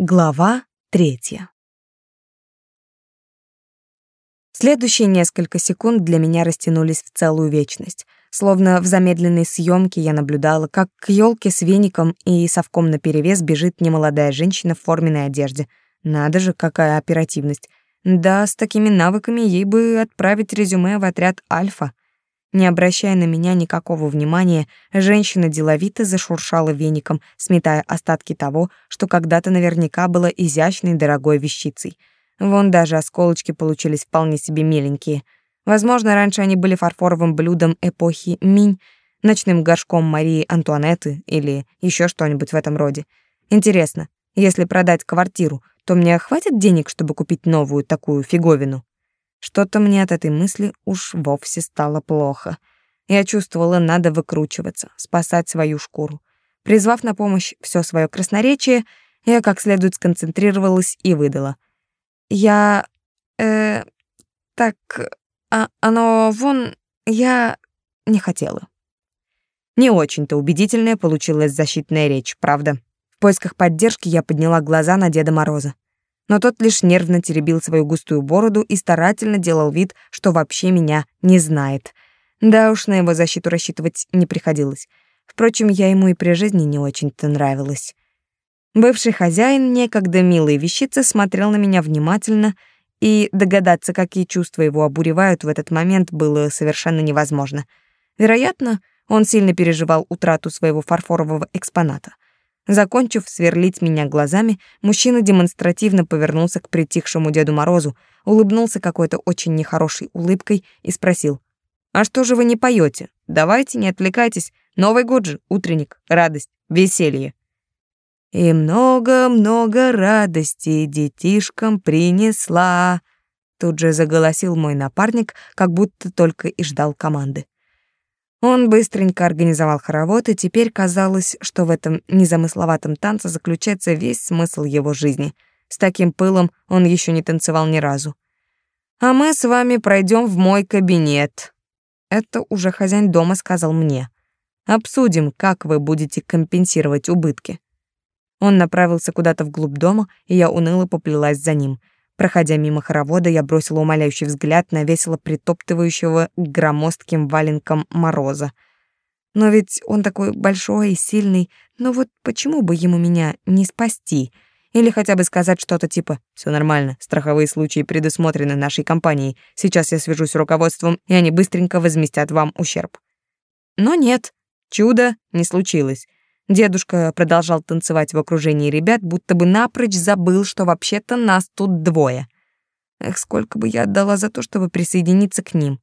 Глава третья. Следующие несколько секунд для меня растянулись в целую вечность. Словно в замедленной съемке я наблюдала, как к елке с веником и совком наперевес бежит немолодая женщина в форменной одежде. Надо же, какая оперативность. Да, с такими навыками ей бы отправить резюме в отряд «Альфа». Не обращая на меня никакого внимания, женщина деловито зашуршала веником, сметая остатки того, что когда-то наверняка было изящной дорогой вещицей. Вон даже осколочки получились вполне себе миленькие. Возможно, раньше они были фарфоровым блюдом эпохи Минь, ночным горшком Марии Антуанетты или еще что-нибудь в этом роде. Интересно, если продать квартиру, то мне хватит денег, чтобы купить новую такую фиговину? Что-то мне от этой мысли уж вовсе стало плохо. Я чувствовала, надо выкручиваться, спасать свою шкуру. Призвав на помощь все свое красноречие, я как следует сконцентрировалась и выдала. «Я... э... так... А, оно вон... я... не хотела». Не очень-то убедительная получилась защитная речь, правда? В поисках поддержки я подняла глаза на Деда Мороза но тот лишь нервно теребил свою густую бороду и старательно делал вид, что вообще меня не знает. Да уж, на его защиту рассчитывать не приходилось. Впрочем, я ему и при жизни не очень-то нравилась. Бывший хозяин, некогда милой вещицы, смотрел на меня внимательно, и догадаться, какие чувства его обуревают в этот момент, было совершенно невозможно. Вероятно, он сильно переживал утрату своего фарфорового экспоната — Закончив сверлить меня глазами, мужчина демонстративно повернулся к притихшему Деду Морозу, улыбнулся какой-то очень нехорошей улыбкой и спросил: "А что же вы не поете? Давайте, не отвлекайтесь. Новый год же, утренник, радость, веселье". И много-много радости детишкам принесла. Тут же заголосил мой напарник, как будто только и ждал команды. Он быстренько организовал хоровод, и теперь казалось, что в этом незамысловатом танце заключается весь смысл его жизни. С таким пылом он еще не танцевал ни разу. «А мы с вами пройдем в мой кабинет». Это уже хозяин дома сказал мне. «Обсудим, как вы будете компенсировать убытки». Он направился куда-то вглубь дома, и я уныло поплелась за ним — Проходя мимо хоровода, я бросила умоляющий взгляд на весело притоптывающего громоздким валенком Мороза. Но ведь он такой большой и сильный, но вот почему бы ему меня не спасти? Или хотя бы сказать что-то типа «Все нормально, страховые случаи предусмотрены нашей компанией, сейчас я свяжусь с руководством, и они быстренько возместят вам ущерб». Но нет, чудо не случилось. Дедушка продолжал танцевать в окружении ребят, будто бы напрочь забыл, что вообще-то нас тут двое. Эх, сколько бы я отдала за то, чтобы присоединиться к ним.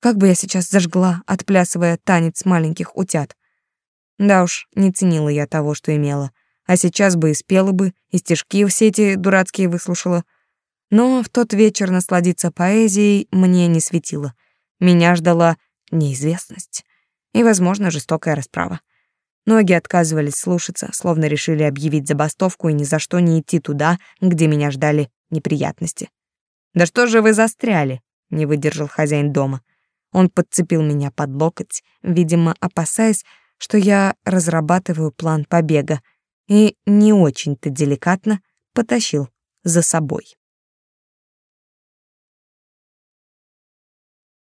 Как бы я сейчас зажгла, отплясывая танец маленьких утят. Да уж, не ценила я того, что имела. А сейчас бы и спела бы, и стишки все эти дурацкие выслушала. Но в тот вечер насладиться поэзией мне не светило. Меня ждала неизвестность и, возможно, жестокая расправа. Ноги отказывались слушаться, словно решили объявить забастовку и ни за что не идти туда, где меня ждали неприятности. «Да что же вы застряли?» — не выдержал хозяин дома. Он подцепил меня под локоть, видимо, опасаясь, что я разрабатываю план побега, и не очень-то деликатно потащил за собой.